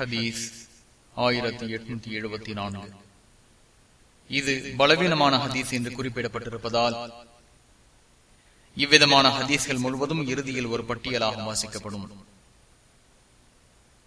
ஹதீஸ் ஆயிரத்தி எட்நூத்தி எழுபத்தி நான்கு. இது பலவீனமான ஹதீஸ் என்று குறிப்பிடப்பட்டிருப்பதால் இவ்விதமான ஹதீஸ்கள் முழுவதும் இறுதியில் ஒரு பட்டியலாக வாசிக்கப்படும்.